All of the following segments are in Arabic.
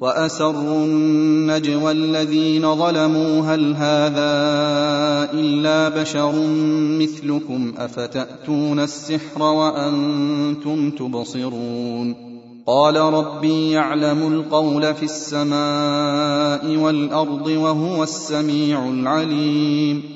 وأسروا النجوى الذين ظلموا هل هذا إلا بشر مثلكم؟ أفتأتون السحر وأنتم تبصرون؟ قال ربي يعلم القول في السماء والأرض وهو السميع العليم.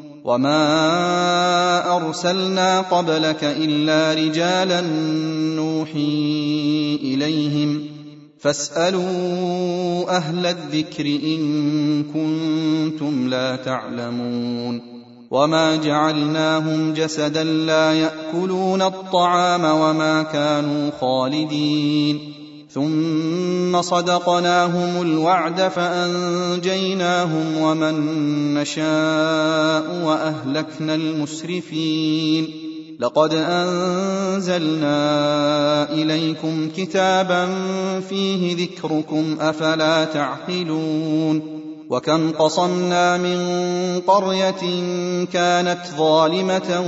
وما ارسلنا قبلك الا رجالا نوحي اليهم فاسالوا أهل الذكر ان كنتم لا تعلمون وما جعلناهم جسدا لا ياكلون الطعام وما كانوا خالدين ثم صدقناهم الوعد فأنجيناهم ومن نشاء وأهلكنا المسرفين. لقد أنزلنا إليكم كتابا فيه ذكركم أفلا تعقلون. وكم قصمنا من قرية كانت ظالمة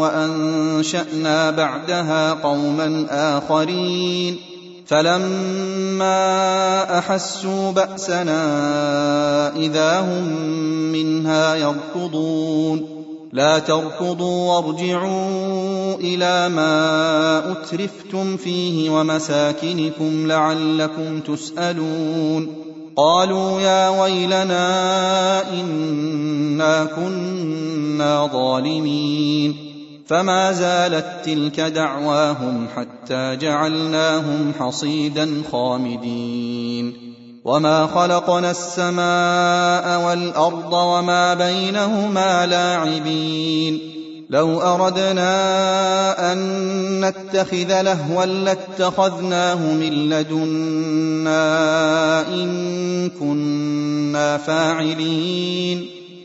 وأنشأنا بعدها قوما آخرين. فلما أحسوا بأسنا إذا هم منها يركضون. لا تركضوا وارجعوا إلى ما أترفتم فيه ومساكنكم لعلكم تسألون. قالوا يا ويلنا إنا كنا ظالمين. فما زالت تلك دعواهم حتى جعلناهم حصيدا خامدين. وما خلقنا السماء والأرض وما بينهما لاعبين. لو أردنا أن نتخذ لهوا لاتخذناه من لدنا إن كنا فاعلين.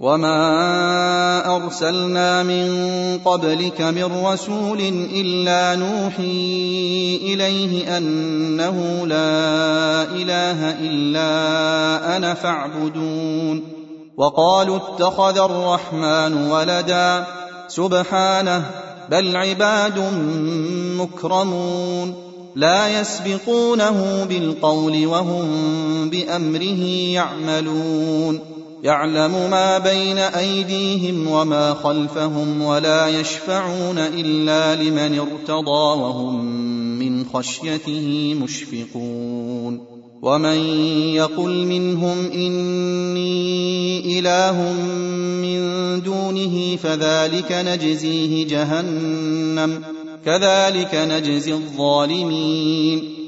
وما ارسلنا من قبلك من رسول الا نوحي اليه انه لا اله الا أنا فاعبدون وقالوا اتخذ الرحمن ولدا سبحانه بل عباد مكرمون لا يسبقونه بالقول وهم بامره يعملون يعلم ما بين أيديهم وما خلفهم ولا يشفعون إلا لمن ارتضى وهم من خشيته مشفقون. ومن يقل منهم إني إله من دونه فذلك نجزيه جهنم كذلك نجزي الظالمين.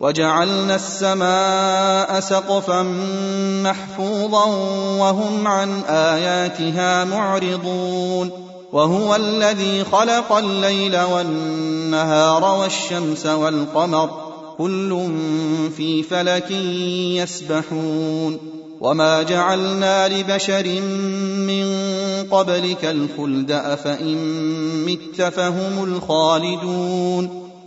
وجعلنا السماء سقفا محفوظا وهم عن آياتها معرضون وهو الذي خلق الليل والنهار والشمس والقمر كل في فلك يسبحون وما جعلنا لبشر من قبلك الخلد أفإن مت فهم الخالدون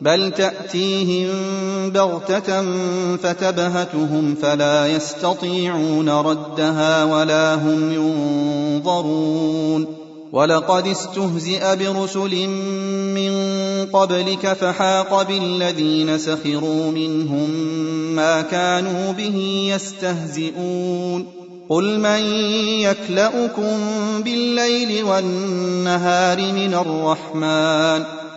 بل تأتيهم بغتة فتبهتهم فلا يستطيعون ردها ولا هم ينظرون. ولقد استهزئ برسل من قبلك فحاق بالذين سخروا منهم ما كانوا به يستهزئون. قل من يكلأكم بالليل والنهار من الرحمن؟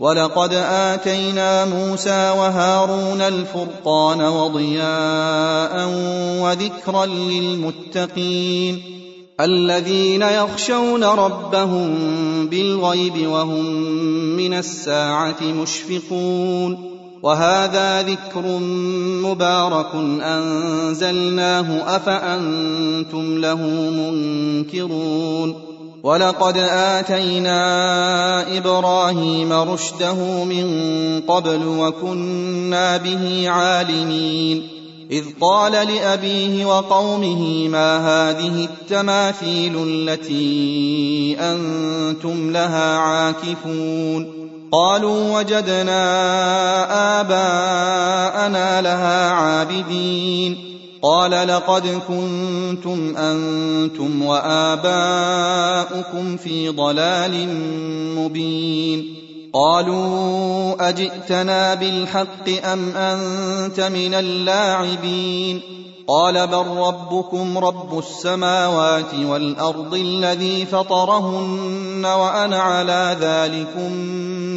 ولقد آتينا موسى وهارون الفرقان وضياء وذكرا للمتقين الذين يخشون ربهم بالغيب وهم من الساعة مشفقون وهذا ذكر مبارك أنزلناه أفأنتم له منكرون ولقد آتينا إبراهيم رشده من قبل وكنا به عالمين. إذ قال لأبيه وقومه ما هذه التماثيل التي أنتم لها عاكفون؟ قالوا وجدنا آباءنا لها عابدين. قال لقد كنتم أنتم وآباؤكم في ضلال مبين. قالوا أجئتنا بالحق أم أنت من اللاعبين؟ قال بل ربكم رب السماوات والأرض الذي فطرهن وأنا على ذلكم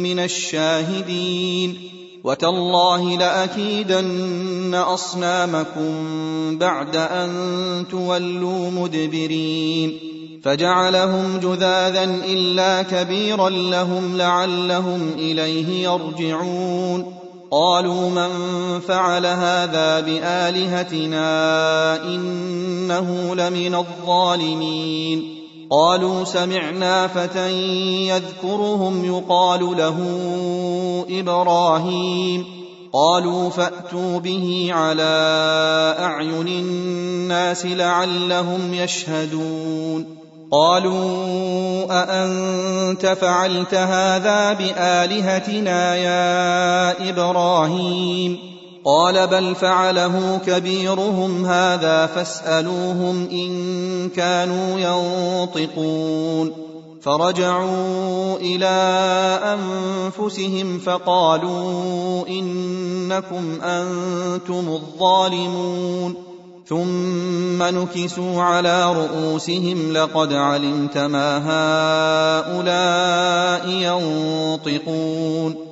من الشاهدين. وتالله لأكيدن أصنامكم بعد أن تولوا مدبرين. فجعلهم جذاذا إلا كبيرا لهم لعلهم إليه يرجعون. قالوا من فعل هذا بآلهتنا إنه لمن الظالمين. قالوا سمعنا فتى يذكرهم يقال له إبراهيم. قالوا فأتوا به على أعين الناس لعلهم يشهدون. قالوا أأنت فعلت هذا بآلهتنا يا إبراهيم؟ قال بل فعله كبيرهم هذا فاسألوهم إن كانوا ينطقون. فرجعوا إلى أنفسهم فقالوا إنكم أنتم الظالمون. ثم نكسوا على رؤوسهم لقد علمت ما هؤلاء ينطقون.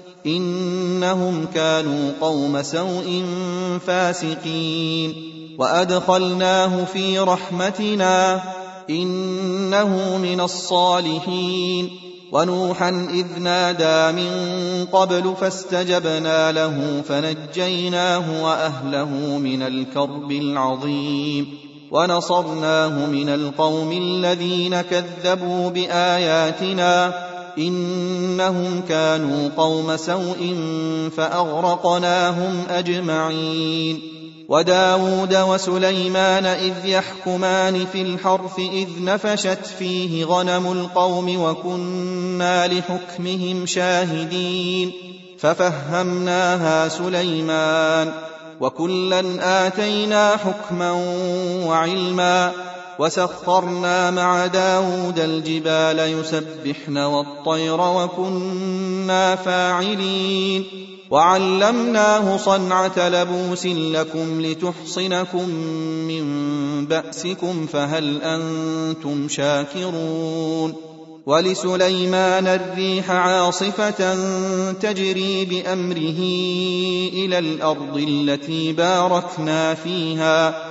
إنهم كانوا قوم سوء فاسقين. وأدخلناه في رحمتنا إنه من الصالحين. ونوحا إذ نادى من قبل فاستجبنا له فنجيناه وأهله من الكرب العظيم. ونصرناه من القوم الذين كذبوا بآياتنا إنهم كانوا قوم سوء فأغرقناهم أجمعين. وداود وسليمان إذ يحكمان في الحرث إذ نفشت فيه غنم القوم وكنا لحكمهم شاهدين. ففهمناها سليمان وكلا آتينا حكما وعلما. وسخرنا مع داود الجبال يسبحن والطير وكنا فاعلين. وعلمناه صنعة لبوس لكم لتحصنكم من بأسكم فهل أنتم شاكرون. ولسليمان الريح عاصفة تجري بأمره إلى الأرض التي باركنا فيها.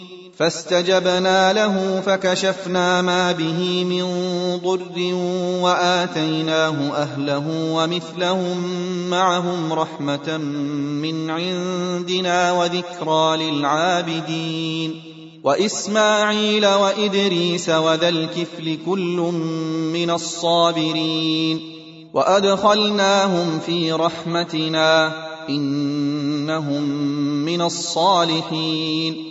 فاستجبنا له فكشفنا ما به من ضر وآتيناه أهله ومثلهم معهم رحمة من عندنا وذكرى للعابدين وإسماعيل وإدريس وذا الكفل كل من الصابرين وأدخلناهم في رحمتنا إنهم من الصالحين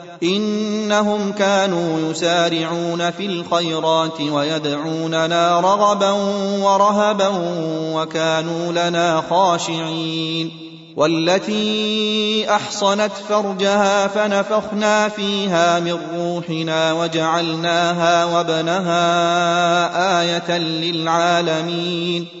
إنهم كانوا يسارعون في الخيرات ويدعوننا رغبا ورهبا وكانوا لنا خاشعين. والتي أحصنت فرجها فنفخنا فيها من روحنا وجعلناها وابنها آية للعالمين.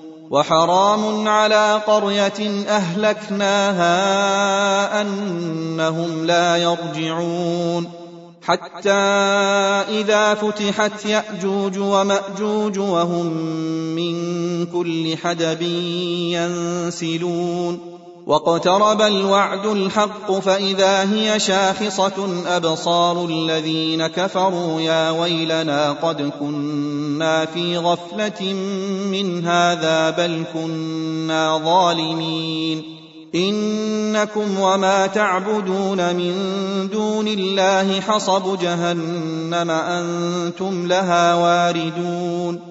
وحرام على قرية أهلكناها أنهم لا يرجعون. حتى إذا فتحت يأجوج ومأجوج وهم من كل حدب ينسلون. واقترب الوعد الحق فاذا هي شاخصه ابصار الذين كفروا يا ويلنا قد كنا في غفله من هذا بل كنا ظالمين انكم وما تعبدون من دون الله حصب جهنم أنتم لها واردون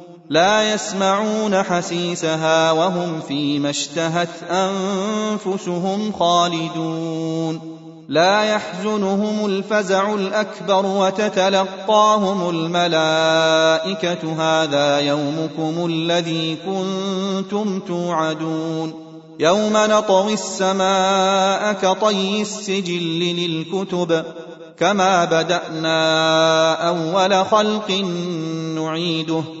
لا يسمعون حسيسها وهم فيما اشتهت أنفسهم خالدون. لا يحزنهم الفزع الأكبر وتتلقاهم الملائكة. هذا يومكم الذي كنتم توعدون. يوم نطوي السماء كطي السجل للكتب. كما بدأنا أول خلق نعيده.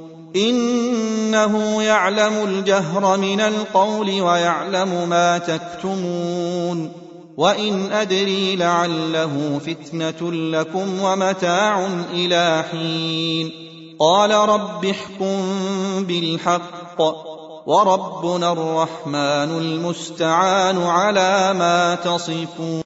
إنه يعلم الجهر من القول ويعلم ما تكتمون وإن أدري لعله فتنة لكم ومتاع إلى حين. قال رب احكم بالحق وربنا الرحمن المستعان على ما تصفون.